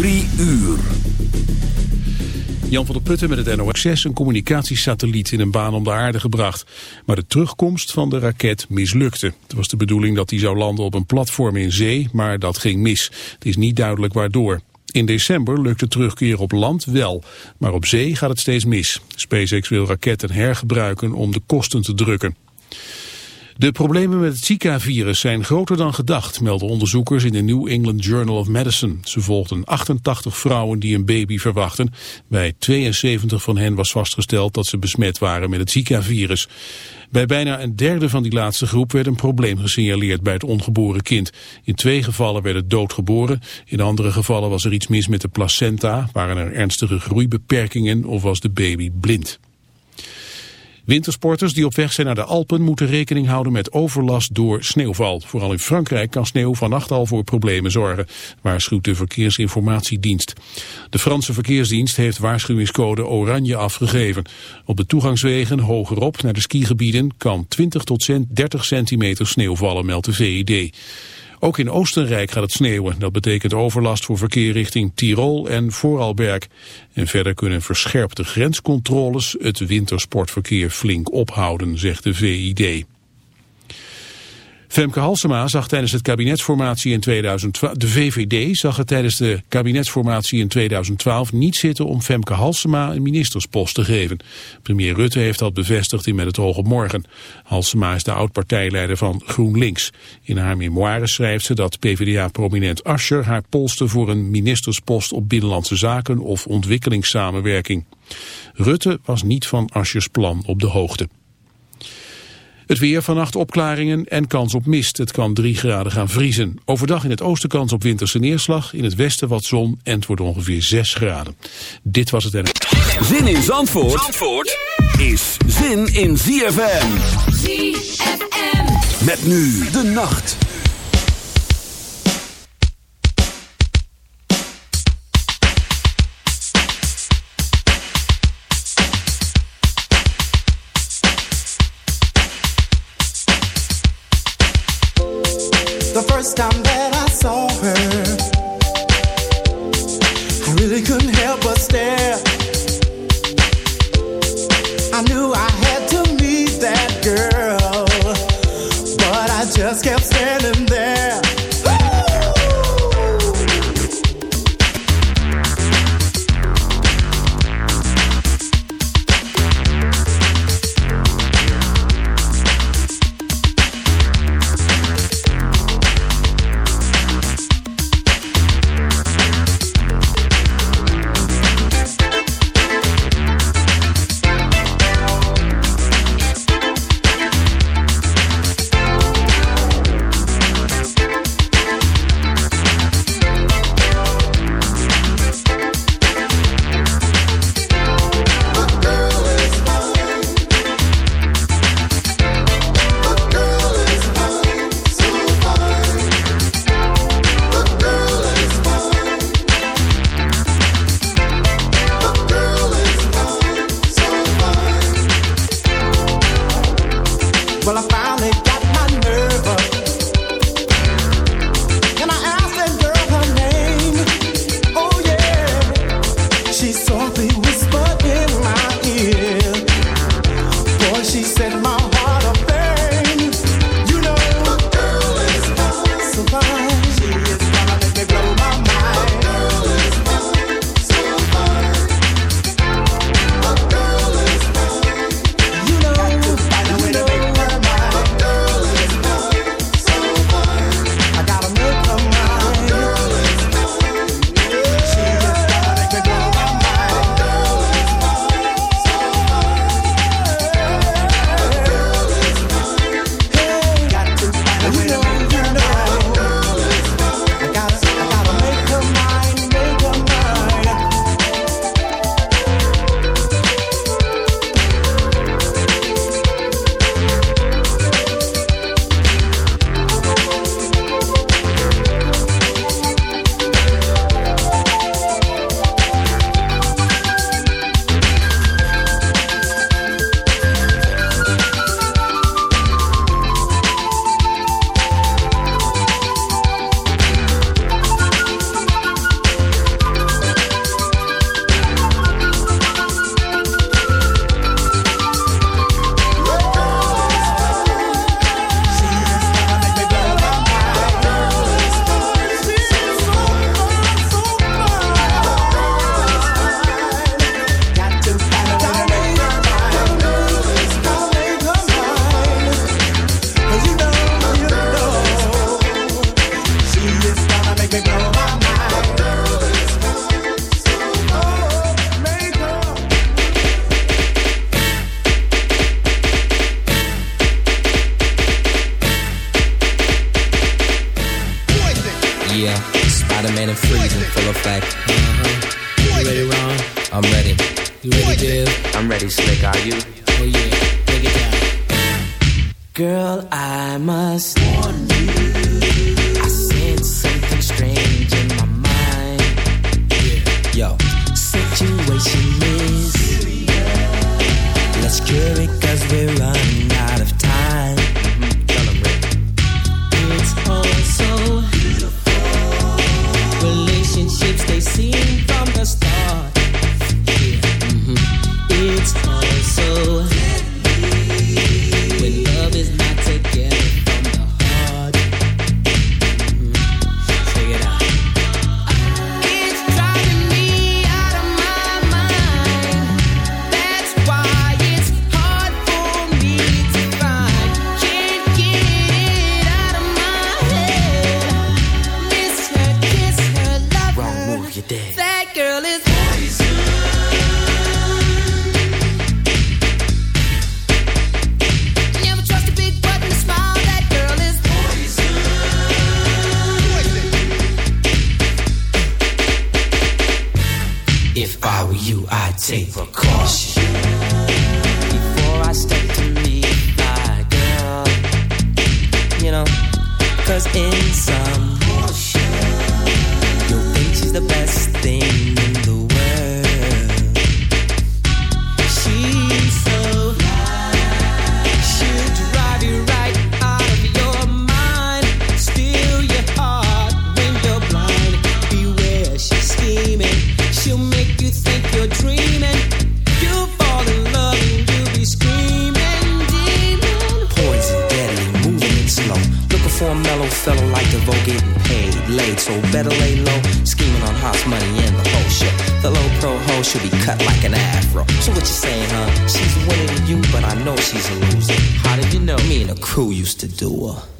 Drie uur. Jan van der Putten met het NOS een communicatiesatelliet in een baan om de aarde gebracht. Maar de terugkomst van de raket mislukte. Het was de bedoeling dat die zou landen op een platform in zee, maar dat ging mis. Het is niet duidelijk waardoor. In december lukt de terugkeer op land wel, maar op zee gaat het steeds mis. SpaceX wil raketten hergebruiken om de kosten te drukken. De problemen met het Zika-virus zijn groter dan gedacht, melden onderzoekers in de New England Journal of Medicine. Ze volgden 88 vrouwen die een baby verwachten. Bij 72 van hen was vastgesteld dat ze besmet waren met het Zika-virus. Bij bijna een derde van die laatste groep werd een probleem gesignaleerd bij het ongeboren kind. In twee gevallen werd het dood geboren. In andere gevallen was er iets mis met de placenta, waren er ernstige groeibeperkingen of was de baby blind. Wintersporters die op weg zijn naar de Alpen moeten rekening houden met overlast door sneeuwval. Vooral in Frankrijk kan sneeuw vannacht al voor problemen zorgen, waarschuwt de Verkeersinformatiedienst. De Franse Verkeersdienst heeft waarschuwingscode oranje afgegeven. Op de toegangswegen hogerop naar de skigebieden kan 20 tot 30 centimeter sneeuw vallen, meldt de VID. Ook in Oostenrijk gaat het sneeuwen. Dat betekent overlast voor verkeer richting Tirol en Vooralberg. En verder kunnen verscherpte grenscontroles het wintersportverkeer flink ophouden, zegt de VID. Femke Halsema zag tijdens het kabinetsformatie in 2012, de VVD zag het tijdens de kabinetsformatie in 2012 niet zitten om Femke Halsema een ministerspost te geven. Premier Rutte heeft dat bevestigd in Met het Hoge Morgen. Halsema is de oud-partijleider van GroenLinks. In haar memoires schrijft ze dat PvdA-prominent Ascher haar polste voor een ministerspost op Binnenlandse Zaken of ontwikkelingssamenwerking. Rutte was niet van Aschers plan op de hoogte. Het weer vannacht opklaringen en kans op mist. Het kan 3 graden gaan vriezen. Overdag in het oosten kans op winterse neerslag. In het westen wat zon en het wordt ongeveer 6 graden. Dit was het en... Zin in Zandvoort, Zandvoort is zin in ZFM. ZFM. Met nu de nacht. First time that I saw her, effect. Uh-huh. You ready, Ron? I'm ready. You ready, Biv? I'm ready, Slick. Are you? Oh yeah, take it down. Girl, I must warn you. I sense something strange in my mind. Yo, Situation is let's cure it cause we're running out of time. Scheming. She'll make you think you're dreaming. You'll fall in love and you'll be screaming, demon. Poison, deadly, moving it slow. Looking for a mellow fellow like DeVoe getting paid. Laid, so better lay low. Scheming on house money and the whole shit. The low pro hoe should be cut like an afro. So what you saying, huh? She's winning you, but I know she's a loser. how did you know? Me and the crew used to do her.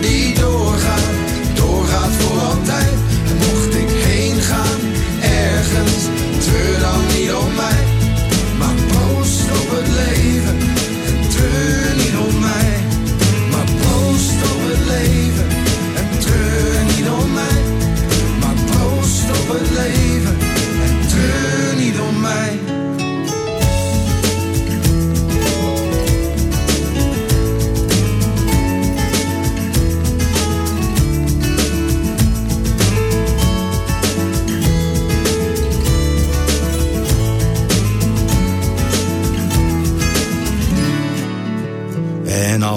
die doorgaat, doorgaat voor altijd. Mocht ik heen gaan, ergens, treur dan niet om mij. Maar proost op het leven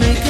make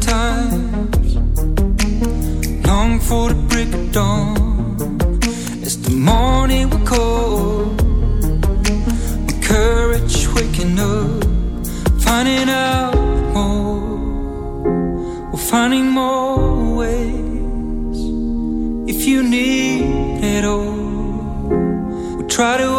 Times, long for the break of dawn. As the morning will cold, my courage waking up finding out more, we're finding more ways. If you need it all, we'll try to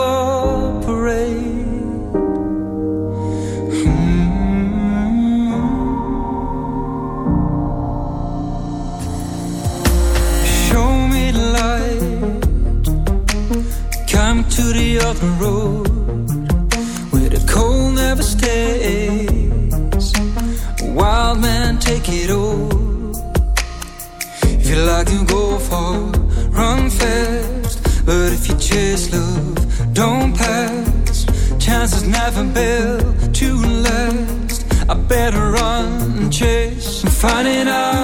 finding out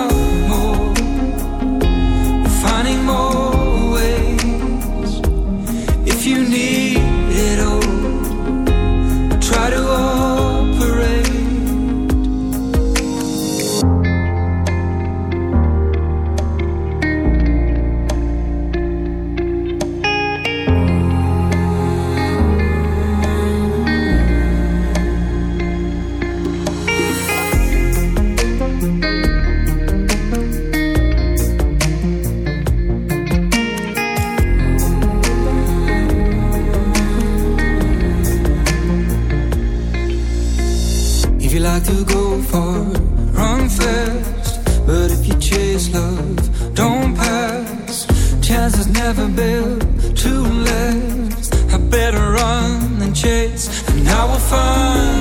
and I will find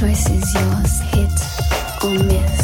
Choice is yours, hit or miss.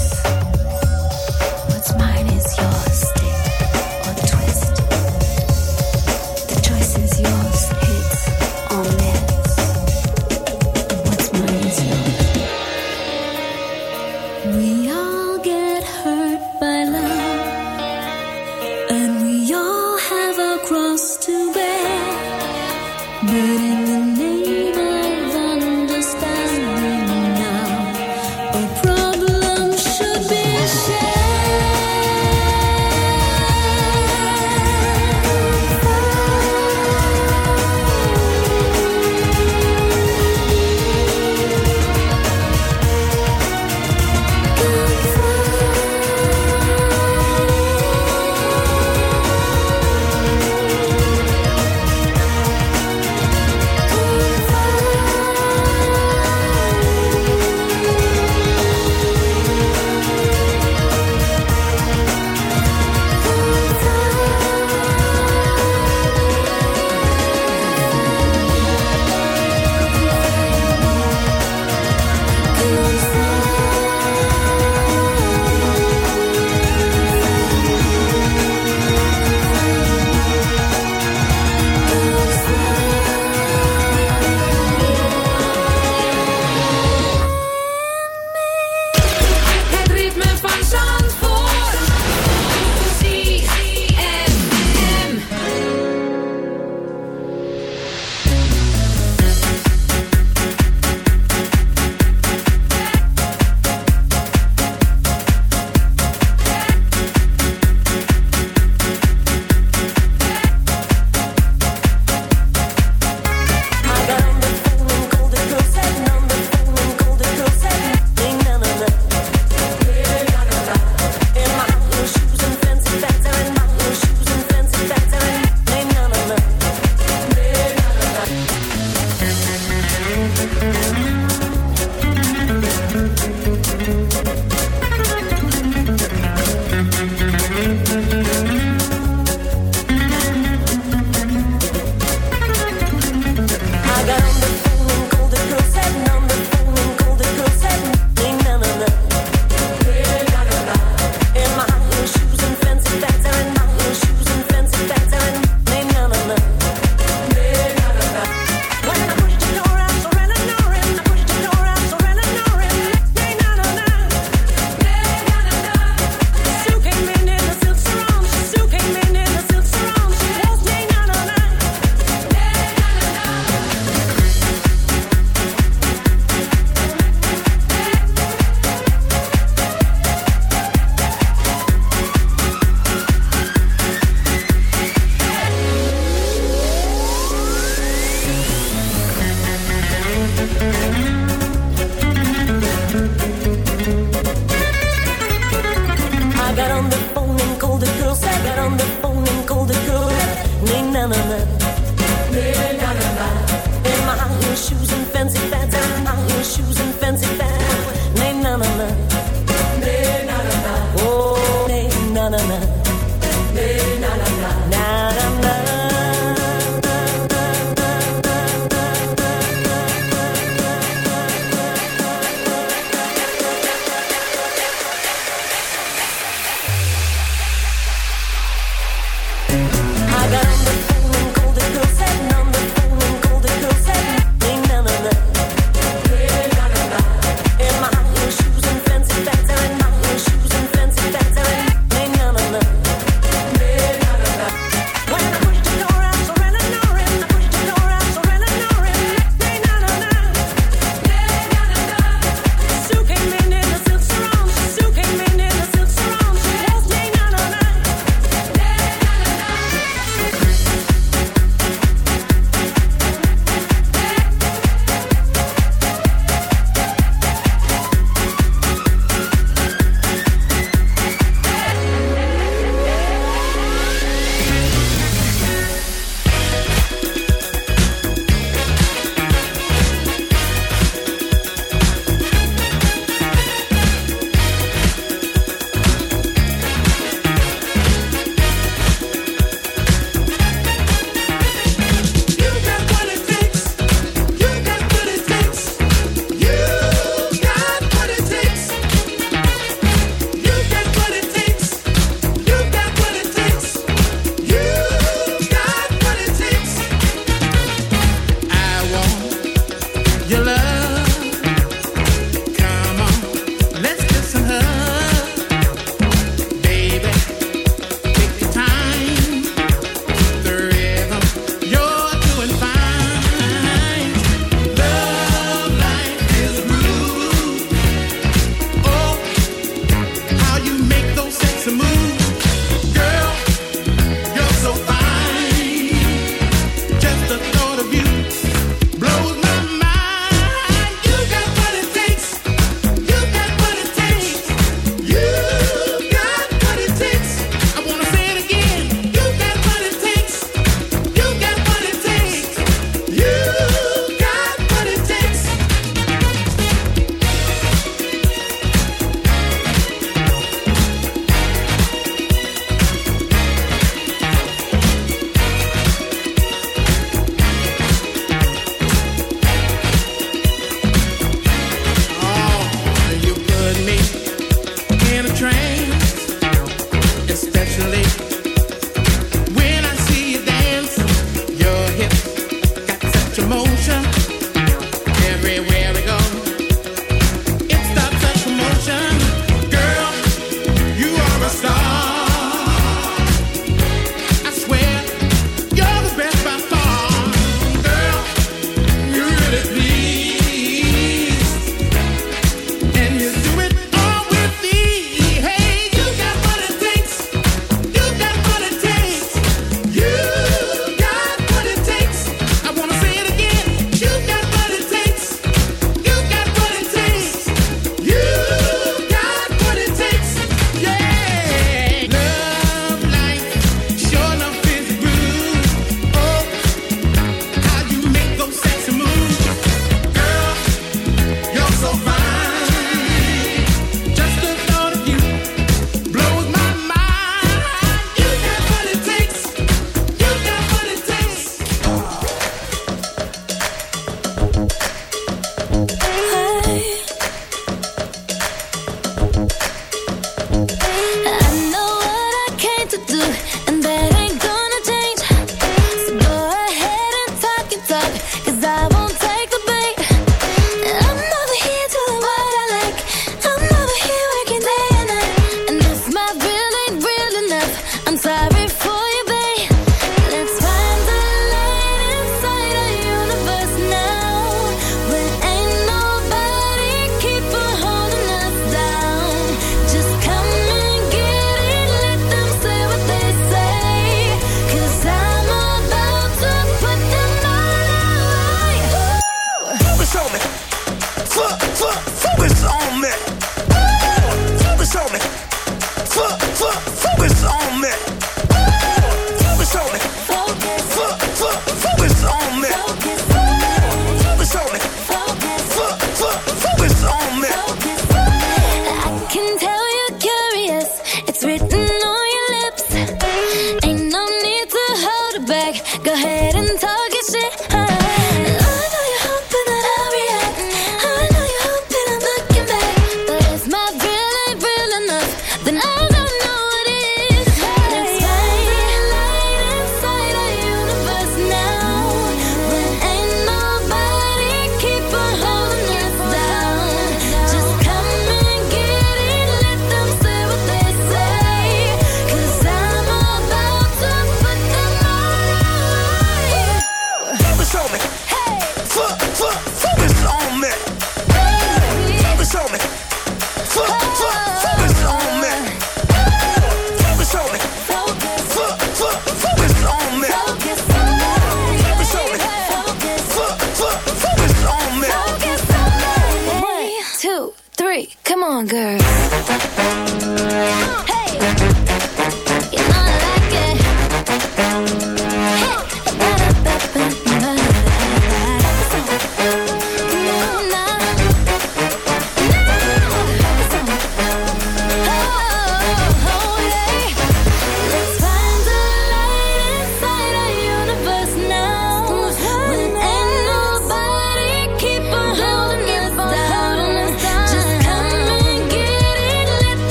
Girl.